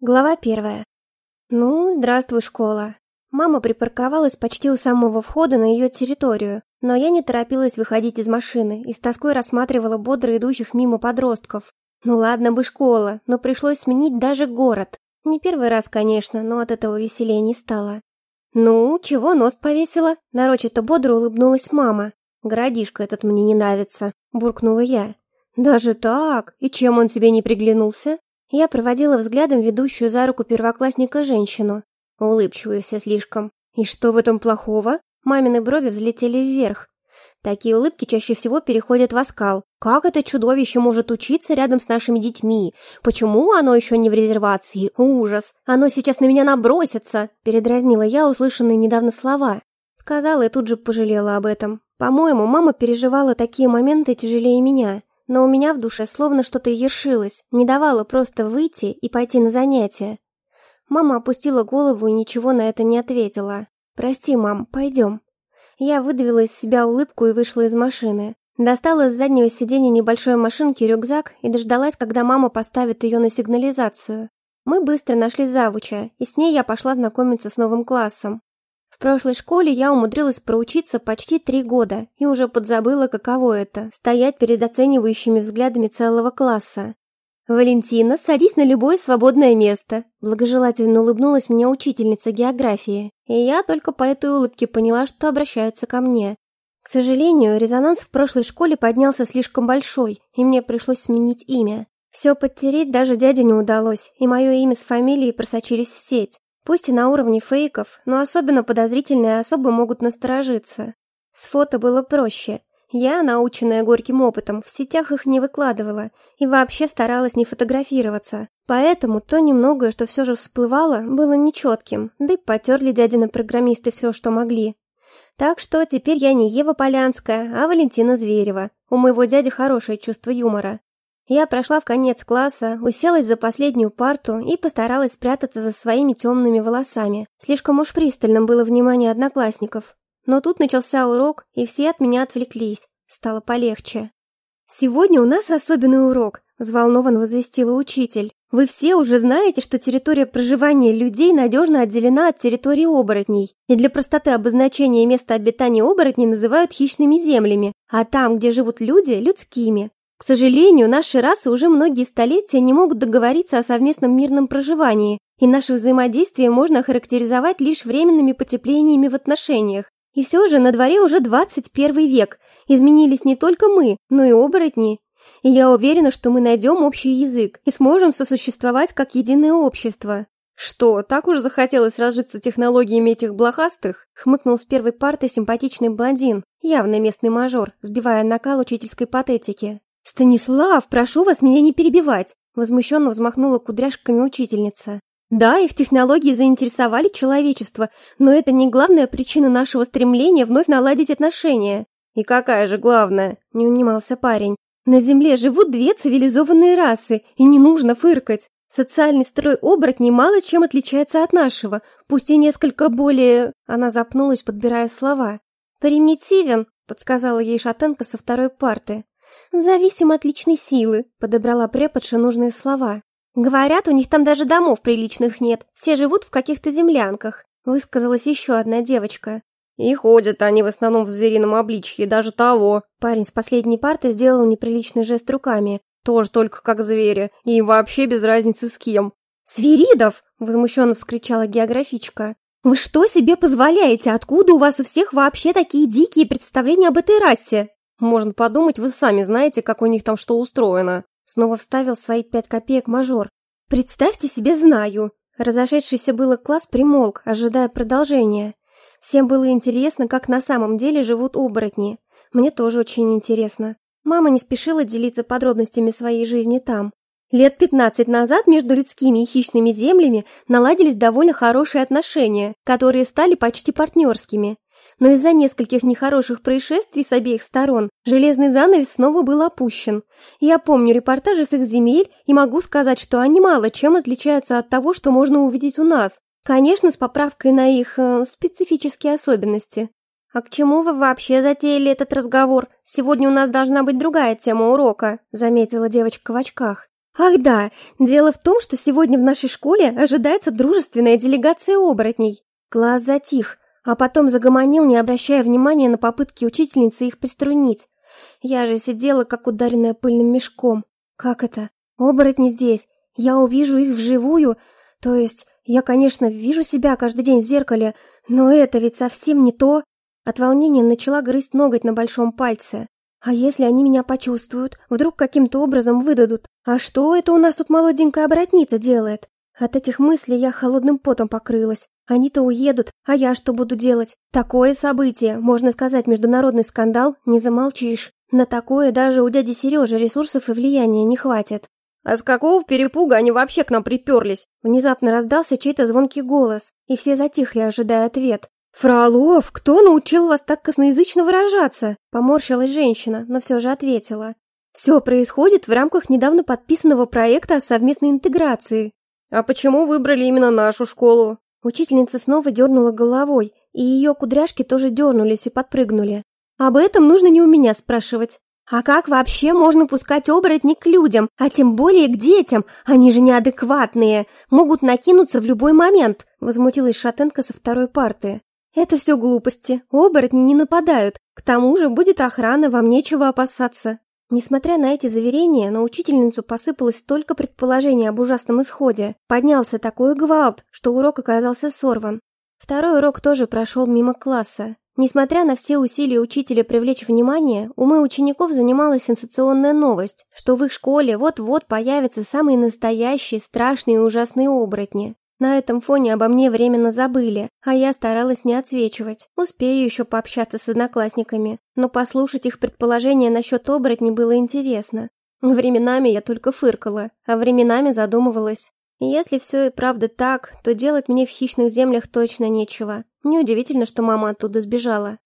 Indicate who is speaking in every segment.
Speaker 1: Глава первая. Ну, здравствуй, школа. Мама припарковалась почти у самого входа на ее территорию, но я не торопилась выходить из машины и с тоской рассматривала бодро идущих мимо подростков. Ну ладно бы школа, но пришлось сменить даже город. Не первый раз, конечно, но от этого веселее не стало. «Ну, чего нос повесила?» Нарочито бодро улыбнулась мама. «Городишко этот мне не нравится», — буркнула я. «Даже так? И чем он тебе не приглянулся?» Я проводила взглядом ведущую за руку первоклассника женщину. Улыбчивые все слишком. И что в этом плохого? Мамины брови взлетели вверх. Такие улыбки чаще всего переходят в оскал. Как это чудовище может учиться рядом с нашими детьми? Почему оно еще не в резервации? Ужас! Оно сейчас на меня набросится!» Передразнила я услышанные недавно слова. Сказала и тут же пожалела об этом. По-моему, мама переживала такие моменты тяжелее меня но у меня в душе словно что-то ершилось, не давало просто выйти и пойти на занятия. Мама опустила голову и ничего на это не ответила. «Прости, мам, пойдем». Я выдавила из себя улыбку и вышла из машины. Достала с заднего сиденья небольшой машинки рюкзак и дождалась, когда мама поставит ее на сигнализацию. Мы быстро нашли завуча, и с ней я пошла знакомиться с новым классом. В прошлой школе я умудрилась проучиться почти три года и уже подзабыла, каково это – стоять перед оценивающими взглядами целого класса. «Валентина, садись на любое свободное место», – благожелательно улыбнулась мне учительница географии, и я только по этой улыбке поняла, что обращаются ко мне. К сожалению, резонанс в прошлой школе поднялся слишком большой, и мне пришлось сменить имя. Все подтереть даже дяде не удалось, и мое имя с фамилией просочились в сеть. Пусть и на уровне фейков, но особенно подозрительные особы могут насторожиться. С фото было проще. Я, наученная горьким опытом, в сетях их не выкладывала и вообще старалась не фотографироваться. Поэтому то немногое, что все же всплывало, было нечетким, да и потерли дядины программисты все, что могли. Так что теперь я не Ева Полянская, а Валентина Зверева. У моего дяди хорошее чувство юмора. Я прошла в конец класса, уселась за последнюю парту и постаралась спрятаться за своими темными волосами. Слишком уж пристальным было внимание одноклассников. Но тут начался урок, и все от меня отвлеклись. Стало полегче. «Сегодня у нас особенный урок», – взволнованно возвестила учитель. «Вы все уже знаете, что территория проживания людей надежно отделена от территории оборотней, и для простоты обозначения места обитания оборотней называют хищными землями, а там, где живут люди – людскими. К сожалению, наши расы уже многие столетия не могут договориться о совместном мирном проживании, и наше взаимодействие можно охарактеризовать лишь временными потеплениями в отношениях. И все же на дворе уже 21 век. Изменились не только мы, но и оборотни. И я уверена, что мы найдем общий язык и сможем сосуществовать как единое общество. «Что, так уж захотелось разжиться технологиями этих блохастых?» Хмыкнул с первой парты симпатичный блондин, явно местный мажор, сбивая накал учительской патетики. «Станислав, прошу вас меня не перебивать!» Возмущенно взмахнула кудряшками учительница. Да, их технологии заинтересовали человечество, но это не главная причина нашего стремления вновь наладить отношения. И какая же главная? Не унимался парень. На Земле живут две цивилизованные расы, и не нужно фыркать. Социальный строй оборотней мало чем отличается от нашего, пусть и несколько более... Она запнулась, подбирая слова. «Примитивен», — подсказала ей шатенка со второй парты. «Зависим от личной силы», — подобрала преподша нужные слова. «Говорят, у них там даже домов приличных нет, все живут в каких-то землянках», — высказалась еще одна девочка.
Speaker 2: «И ходят они в основном в зверином обличье, даже того».
Speaker 1: Парень с последней парты сделал неприличный жест руками.
Speaker 2: «Тоже только как звери, и вообще без разницы с кем».
Speaker 1: «Свиридов!» — возмущенно вскричала географичка. «Вы что себе позволяете? Откуда у вас у всех вообще такие дикие представления об этой расе?»
Speaker 2: Можно подумать, вы сами знаете, как у них там что устроено.
Speaker 1: Снова вставил свои пять копеек мажор. Представьте себе, знаю. Разошедшийся было класс примолк, ожидая продолжения. Всем было интересно, как на самом деле живут оборотни. Мне тоже очень интересно. Мама не спешила делиться подробностями своей жизни там. Лет 15 назад между людскими и хищными землями наладились довольно хорошие отношения, которые стали почти партнерскими. Но из-за нескольких нехороших происшествий с обеих сторон железный занавес снова был опущен. Я помню репортажи с их земель и могу сказать, что они мало чем отличаются от того, что можно увидеть у нас. Конечно, с поправкой на их э, специфические особенности. «А к чему вы вообще затеяли этот разговор? Сегодня у нас должна быть другая тема урока», — заметила девочка в очках. Ах да, дело в том, что сегодня в нашей школе ожидается дружественная делегация оборотней. Класс затих, а потом загомонил, не обращая внимания на попытки учительницы их приструнить. Я же сидела, как ударенная пыльным мешком. Как это? Оборотни здесь. Я увижу их вживую. То есть, я, конечно, вижу себя каждый день в зеркале, но это ведь совсем не то. От волнения начала грызть ноготь на большом пальце. А если они меня почувствуют, вдруг каким-то образом выдадут? А что это у нас тут молоденькая обратница делает? От этих мыслей я холодным потом покрылась. Они-то уедут, а я что буду делать? Такое событие, можно сказать, международный скандал, не замолчишь. На такое даже у дяди Сережи ресурсов и влияния не хватит.
Speaker 2: «А с какого перепуга они вообще к нам приперлись?»
Speaker 1: Внезапно раздался чей-то звонкий голос, и все затихли, ожидая ответ. «Фролов, кто научил вас так косноязычно выражаться?» Поморщилась женщина, но все же ответила. «Все происходит в рамках недавно подписанного проекта о совместной интеграции».
Speaker 2: «А почему выбрали именно нашу школу?»
Speaker 1: Учительница снова дернула головой, и ее кудряшки тоже дернулись и подпрыгнули. «Об этом нужно не у меня спрашивать. А как вообще можно пускать оборотни к людям, а тем более к детям? Они же неадекватные, могут накинуться в любой момент», возмутилась шатенка со второй парты. «Это все глупости. Оборотни не нападают. К тому же будет охрана, вам нечего опасаться». Несмотря на эти заверения, на учительницу посыпалось столько предположений об ужасном исходе. Поднялся такой гвалт, что урок оказался сорван. Второй урок тоже прошел мимо класса. Несмотря на все усилия учителя привлечь внимание, умы учеников занимала сенсационная новость, что в их школе вот-вот появятся самые настоящие страшные и ужасные оборотни. На этом фоне обо мне временно забыли, а я старалась не отсвечивать. Успею еще пообщаться с одноклассниками, но послушать их предположения насчет оборотней было интересно. Временами я только фыркала, а временами задумывалась. Если все и правда так, то делать мне в хищных землях точно нечего. Неудивительно, что мама оттуда сбежала.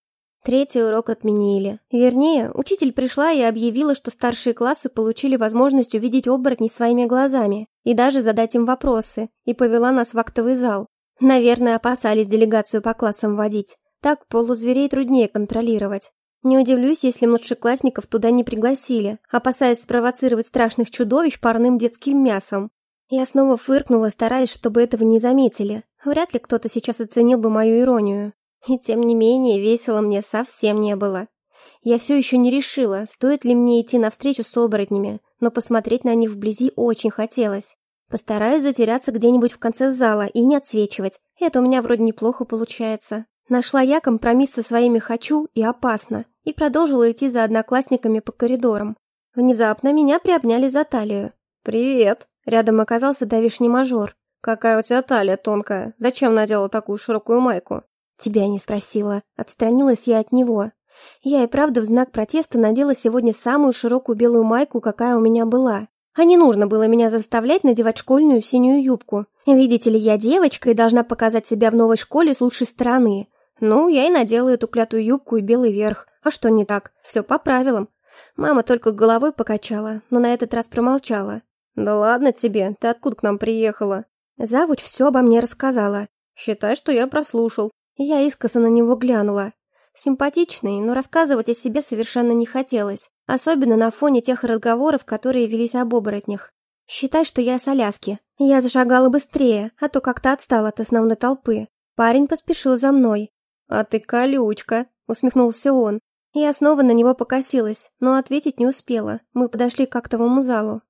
Speaker 1: Третий урок отменили. Вернее, учитель пришла и объявила, что старшие классы получили возможность увидеть оборотней своими глазами и даже задать им вопросы, и повела нас в актовый зал. Наверное, опасались делегацию по классам водить. Так полузверей труднее контролировать. Не удивлюсь, если младшеклассников туда не пригласили, опасаясь спровоцировать страшных чудовищ парным детским мясом. Я снова фыркнула, стараясь, чтобы этого не заметили. Вряд ли кто-то сейчас оценил бы мою иронию. И тем не менее, весело мне совсем не было. Я все еще не решила, стоит ли мне идти навстречу с оборотнями, но посмотреть на них вблизи очень хотелось. Постараюсь затеряться где-нибудь в конце зала и не отсвечивать. Это у меня вроде неплохо получается. Нашла я компромисс со своими «хочу» и «опасно» и продолжила идти за одноклассниками по коридорам. Внезапно меня приобняли за талию.
Speaker 2: «Привет!»
Speaker 1: Рядом оказался давишний мажор.
Speaker 2: «Какая у тебя талия тонкая. Зачем надела такую широкую майку?»
Speaker 1: «Тебя не спросила». Отстранилась я от него. Я и правда в знак протеста надела сегодня самую широкую белую майку, какая у меня была. А не нужно было меня заставлять надевать школьную синюю юбку. Видите ли, я девочка и должна показать себя в новой школе с лучшей стороны. Ну, я и надела эту клятую юбку и белый верх. А что не так? Все по правилам. Мама только головой покачала, но на этот раз промолчала.
Speaker 2: «Да ладно тебе, ты откуда к нам приехала?»
Speaker 1: Завуч все обо мне рассказала.
Speaker 2: «Считай, что я прослушал.
Speaker 1: Я искоса на него глянула. Симпатичный, но рассказывать о себе совершенно не хотелось, особенно на фоне тех разговоров, которые велись об оборотнях. Считай, что я с Аляски. Я зашагала быстрее, а то как-то отстала от основной толпы. Парень поспешил за мной.
Speaker 2: «А ты колючка», — усмехнулся он.
Speaker 1: Я снова на него покосилась, но ответить не успела. Мы подошли к актовому залу.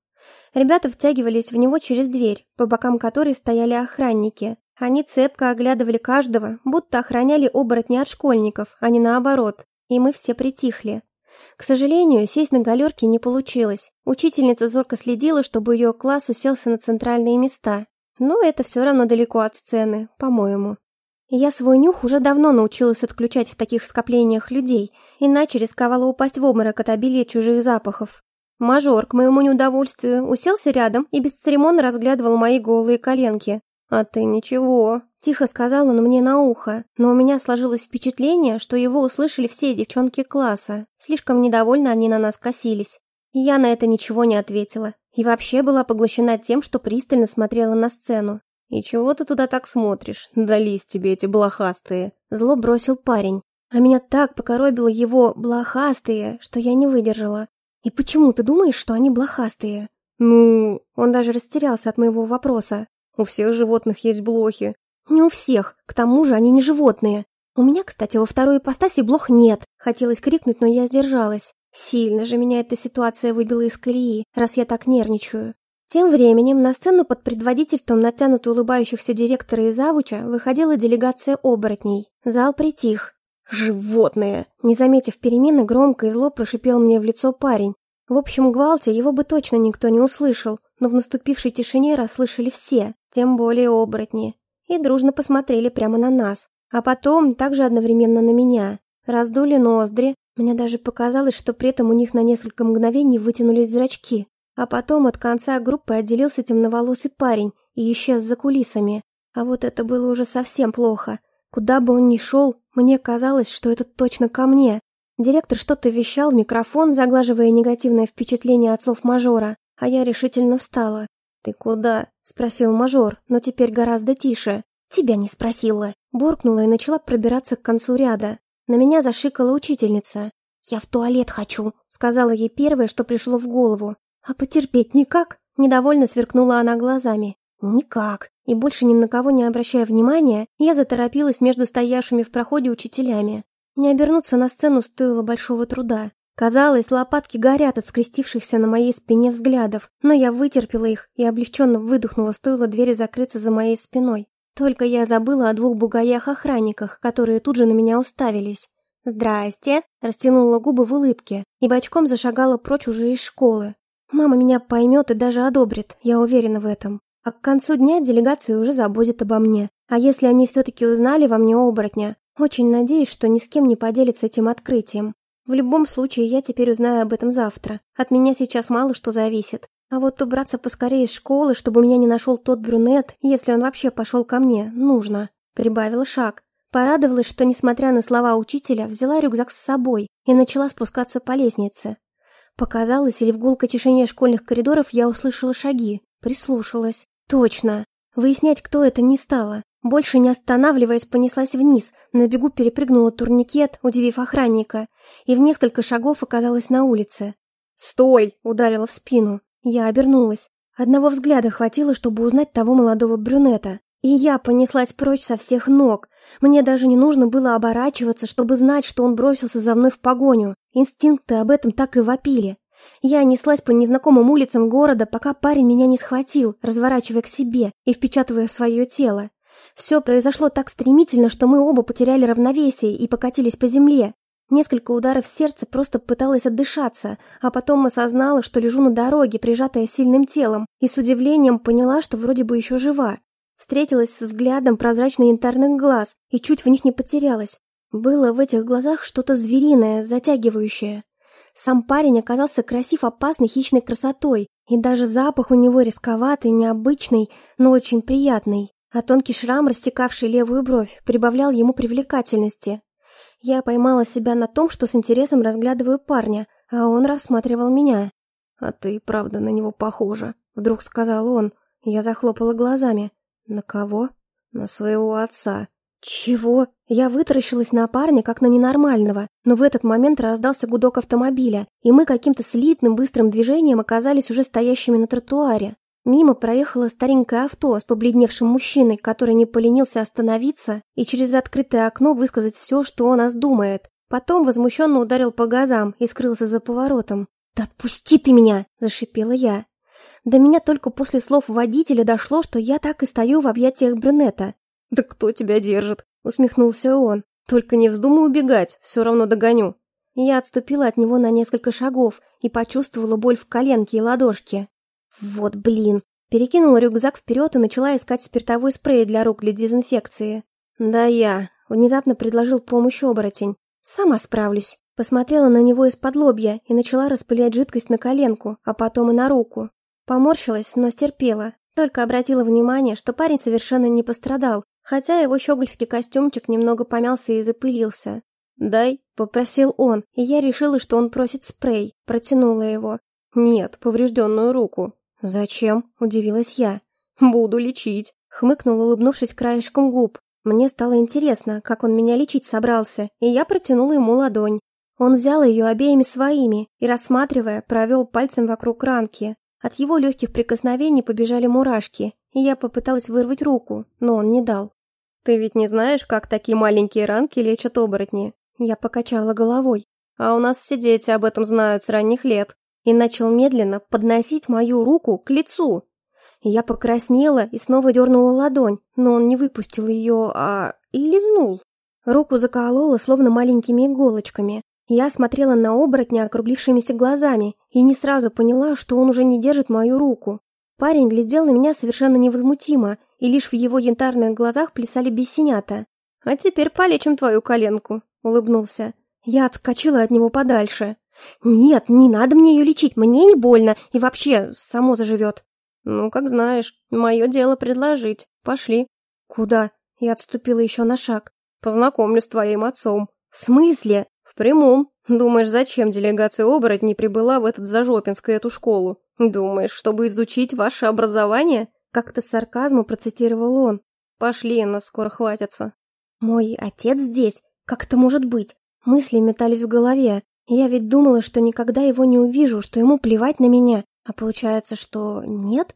Speaker 1: Ребята втягивались в него через дверь, по бокам которой стояли охранники. Они цепко оглядывали каждого, будто охраняли оборотни от школьников, а не наоборот, и мы все притихли. К сожалению, сесть на галерке не получилось. Учительница зорко следила, чтобы ее класс уселся на центральные места. Но это все равно далеко от сцены, по-моему. Я свой нюх уже давно научилась отключать в таких скоплениях людей, иначе рисковала упасть в обморок от обилия чужих запахов. Мажор, к моему неудовольствию, уселся рядом и бесцеремонно разглядывал мои голые коленки,
Speaker 2: «А ты ничего», —
Speaker 1: тихо сказал он мне на ухо, но у меня сложилось впечатление, что его услышали все девчонки класса. Слишком недовольно они на нас косились. Я на это ничего не ответила. И вообще была поглощена тем, что пристально смотрела на сцену.
Speaker 2: «И чего ты туда так смотришь? Дались тебе эти блохастые!»
Speaker 1: Зло бросил парень. А меня так покоробило его «блохастые», что я не выдержала. «И почему ты думаешь, что они блохастые?»
Speaker 2: Ну,
Speaker 1: он даже растерялся от моего вопроса.
Speaker 2: У всех животных есть блохи.
Speaker 1: Не у всех, к тому же они не животные. У меня, кстати, во второй ипостаси блох нет. Хотелось крикнуть, но я сдержалась. Сильно же меня эта ситуация выбила из колеи, раз я так нервничаю. Тем временем на сцену под предводительством натянуто улыбающихся директора и завуча выходила делегация оборотней. Зал притих.
Speaker 2: «Животные!»
Speaker 1: Не заметив перемены, громко и зло прошипел мне в лицо парень. В общем гвалте его бы точно никто не услышал, но в наступившей тишине расслышали все, тем более оборотни. И дружно посмотрели прямо на нас. А потом также одновременно на меня. Раздули ноздри. Мне даже показалось, что при этом у них на несколько мгновений вытянулись зрачки. А потом от конца группы отделился темноволосый парень и исчез за кулисами. А вот это было уже совсем плохо. Куда бы он ни шел, мне казалось, что это точно ко мне. Директор что-то вещал в микрофон, заглаживая негативное впечатление от слов мажора, а я решительно встала. «Ты куда?» — спросил мажор, но теперь гораздо тише. «Тебя не спросила». Буркнула и начала пробираться к концу ряда. На меня зашикала учительница. «Я в туалет хочу», — сказала ей первое, что пришло в голову. «А потерпеть никак?» Недовольно сверкнула она глазами. «Никак». И больше ни на кого не обращая внимания, я заторопилась между стоявшими в проходе учителями. Не обернуться на сцену стоило большого труда. Казалось, лопатки горят от скрестившихся на моей спине взглядов, но я вытерпела их и облегченно выдохнула, стоило двери закрыться за моей спиной. Только я забыла о двух бугаях-охранниках, которые тут же на меня уставились. «Здрасте!» – растянула губы в улыбке и бочком зашагала прочь уже из школы. Мама меня поймет и даже одобрит, я уверена в этом. А к концу дня делегация уже забудет обо мне. А если они все-таки узнали во мне оборотня, очень надеюсь, что ни с кем не поделятся этим открытием. В любом случае, я теперь узнаю об этом завтра. От меня сейчас мало что зависит. А вот убраться поскорее из школы, чтобы меня не нашел тот брюнет, если он вообще пошел ко мне, нужно. Прибавила шаг. Порадовалась, что, несмотря на слова учителя, взяла рюкзак с собой и начала спускаться по лестнице. Показалось, или в гулкой тишине школьных коридоров я услышала шаги. Прислушалась. Точно. Выяснять, кто это, не стало. Больше не останавливаясь, понеслась вниз, на бегу перепрыгнула турникет, удивив охранника, и в несколько шагов оказалась на улице.
Speaker 2: «Стой!»
Speaker 1: — ударила в спину. Я обернулась. Одного взгляда хватило, чтобы узнать того молодого брюнета. И я понеслась прочь со всех ног. Мне даже не нужно было оборачиваться, чтобы знать, что он бросился за мной в погоню. Инстинкты об этом так и вопили. Я неслась по незнакомым улицам города, пока парень меня не схватил, разворачивая к себе и впечатывая в свое тело. Все произошло так стремительно, что мы оба потеряли равновесие и покатились по земле. Несколько ударов сердца просто пыталась отдышаться, а потом осознала, что лежу на дороге, прижатая сильным телом, и с удивлением поняла, что вроде бы еще жива. Встретилась с взглядом прозрачно-янтарных глаз и чуть в них не потерялась. Было в этих глазах что-то звериное, затягивающее. Сам парень оказался красив опасной хищной красотой, и даже запах у него рисковатый, необычный, но очень приятный. А тонкий шрам, рассекавший левую бровь, прибавлял ему привлекательности. Я поймала себя на том, что с интересом разглядываю парня, а он рассматривал меня.
Speaker 2: «А ты правда на него похожа», — вдруг сказал он. Я захлопала глазами. «На кого?» «На своего отца»,
Speaker 1: «Чего?» Я вытаращилась на парня, как на ненормального, но в этот момент раздался гудок автомобиля, и мы каким-то слитным быстрым движением оказались уже стоящими на тротуаре. Мимо проехало старенькое авто с побледневшим мужчиной, который не поленился остановиться и через открытое окно высказать все, что о нас думает. Потом возмущенно ударил по газам и скрылся за поворотом. «Да отпусти ты меня!» – зашипела я. До меня только после слов водителя дошло, что я так и стою в объятиях брюнета.
Speaker 2: «Да кто тебя держит?» — усмехнулся он. «Только не вздумай убегать, все равно догоню».
Speaker 1: Я отступила от него на несколько шагов и почувствовала боль в коленке и ладошке. Вот блин. Перекинула рюкзак вперед и начала искать спиртовой спрей для рук для дезинфекции. «Да я», — внезапно предложил помощь оборотень. «Сама справлюсь». Посмотрела на него из-под лобья и начала распылять жидкость на коленку, а потом и на руку. Поморщилась, но стерпела. Только обратила внимание, что парень совершенно не пострадал, хотя его щегольский костюмчик немного помялся и запылился.
Speaker 2: «Дай», — попросил он, и я решила, что он просит спрей, протянула его. «Нет, поврежденную руку».
Speaker 1: «Зачем?» — удивилась я.
Speaker 2: «Буду лечить», —
Speaker 1: хмыкнул, улыбнувшись краешком губ. Мне стало интересно, как он меня лечить собрался, и я протянула ему ладонь. Он взял ее обеими своими и, рассматривая, провел пальцем вокруг ранки. От его легких прикосновений побежали мурашки, и я попыталась вырвать руку, но он не дал.
Speaker 2: «Ты ведь не знаешь, как такие маленькие ранки лечат оборотни?»
Speaker 1: Я покачала головой.
Speaker 2: «А у нас все дети об этом знают с ранних лет».
Speaker 1: И начал медленно подносить мою руку к лицу. Я покраснела и снова дернула ладонь, но он не выпустил ее, а лизнул. Руку заколола, словно маленькими иголочками. Я смотрела на оборотня округлившимися глазами и не сразу поняла, что он уже не держит мою руку. Парень глядел на меня совершенно невозмутимо, и лишь в его янтарных глазах плясали бесенята.
Speaker 2: «А теперь полечим твою коленку», — улыбнулся.
Speaker 1: Я отскочила от него подальше. «Нет, не надо мне ее лечить, мне не больно, и вообще, само заживет».
Speaker 2: «Ну, как знаешь, мое дело предложить. Пошли».
Speaker 1: «Куда?» Я отступила еще на шаг.
Speaker 2: «Познакомлю с твоим отцом».
Speaker 1: «В смысле?»
Speaker 2: «В прямом. Думаешь, зачем делегация оборотней прибыла в этот Зажопинск эту школу? Думаешь, чтобы изучить ваше образование?»
Speaker 1: Как-то с сарказмом процитировал он.
Speaker 2: «Пошли, нас скоро хватится».
Speaker 1: «Мой отец здесь? Как это может быть?» Мысли метались в голове. Я ведь думала, что никогда его не увижу, что ему плевать на меня. А получается, что нет?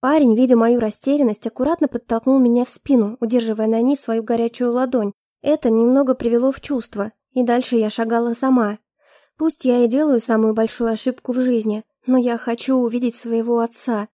Speaker 1: Парень, видя мою растерянность, аккуратно подтолкнул меня в спину, удерживая на ней свою горячую ладонь. Это немного привело в чувство, и дальше я шагала сама. Пусть я и делаю самую большую ошибку в жизни, но я хочу увидеть своего отца.